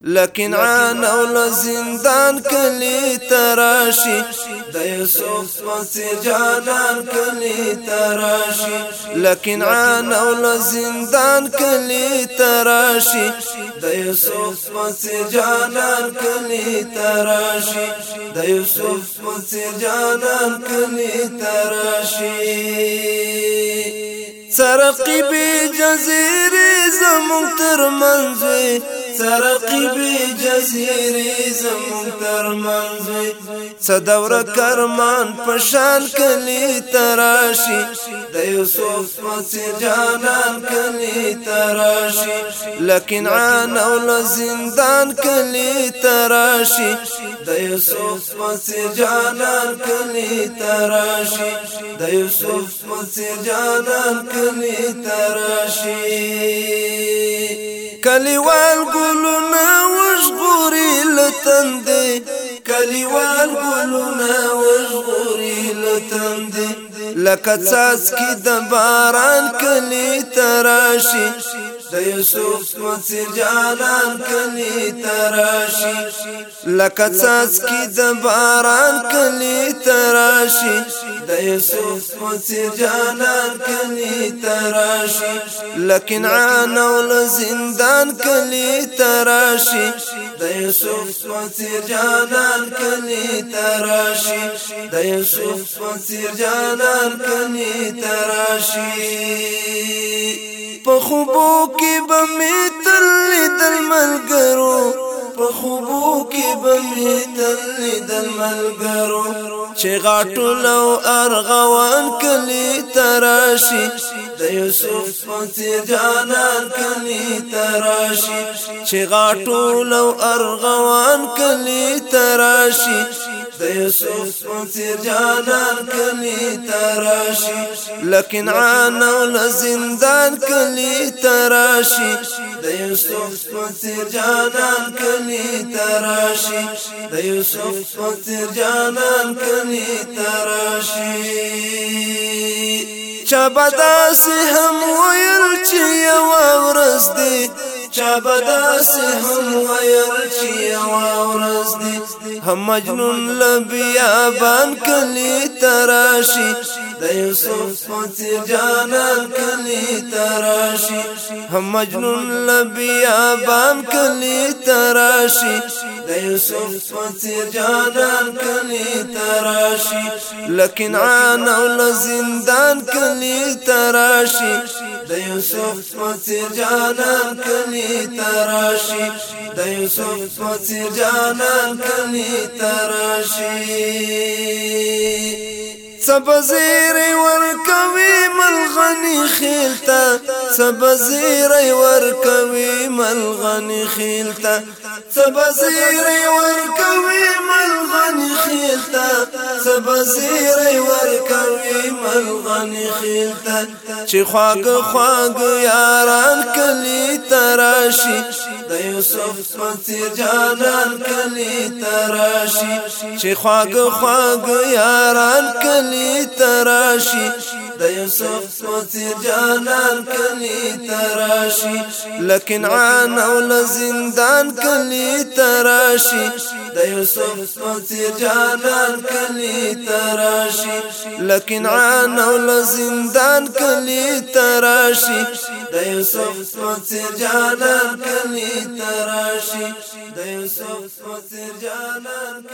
لیکن عان او زندان کلی تراشی، د یوسف وسی جانان کلی تراشی. لیکن عان او زندان کلی تراشی، د یوسف وسی جانان کلی تراشی. د یوسف وسی جانان کلی تراشی. سرقی بی جزیری زمون تر منزوی سرقی جزیری زمون تر منزوی، صدور کرمان پشان کلی تراشی د یوسف مسیر جانان کلی تراشی لیکن عان او زندان کلی تراشی د یوسف مسیر جانان کلی تراشی د یوسف مسیر جانان کلی تراشی۔ کلیوال ګلونه وشغوري لتندې کلیوال ګلونه وشغوري لتندې لکه څاڅ کی د باران کلی تراشی د یوسف مسیر جانان کلی تراشی. لکه څاڅ کی د باران کلی تراشی. د یوسف مسیر جانان کلی تراشی. لیکن عان او زندان کلی تراشی. د یوسف مسیر جانان کلی تراشی. د یوسف مسیر جانان کلی تراشی. په خوبو کې بمې تل دل ملګرو په خوبو کې بمې تل دل ملګرو چې غاټو لو ارغوان کلی تراشي یوسف پنځه جانان کلی تراشي چې غاټو ارغوان کلی تراشي د یوسف پنځه جانان کلی تراشي لیکن عان او زندان کلی تراشي د یوسف پنځه جانان کلی تراشي د یوسف پنځه جانان کلی تراشي چا بدا سی هم ویل چی یو ورځ دی چا بدا سی هم ویل چی یو ورځ دی هم مجنون لبیا بان کلی تراشی. د یوسف پنځه جانان کلی تراشی، هم مجنون لبیا بان کلی تراشی. د یوسف پنځه جانان کلی تراشی لیکن عان او زندان کلی تراشی. د یوسف پنځه جانان کلی تراشی، د یوسف پنځه جانان کلی تراشی. سبزیر ورکوي ملغني خیلتا سبزیر ورکوي ملغني خیلتا سبزیر ورکوي ملغني خیلتا سبزیر ورکوي ملغني خیلتا چی خواگ خواگ یاران کلی تراشی. دا یوسف مسیر جانان کلی تراشی. چی خواگ خواگ یاران کلی تراشی. د یوسف مسیر جانان کلی تراشی لیکن عان او زندان کلی تراشی. د یوسف مسیر جانان کلی تراشی لیکن عان او زندان کلی تراشی. د یوسف مسیر جانان کلی تراشی، د یوسف مسیر جانان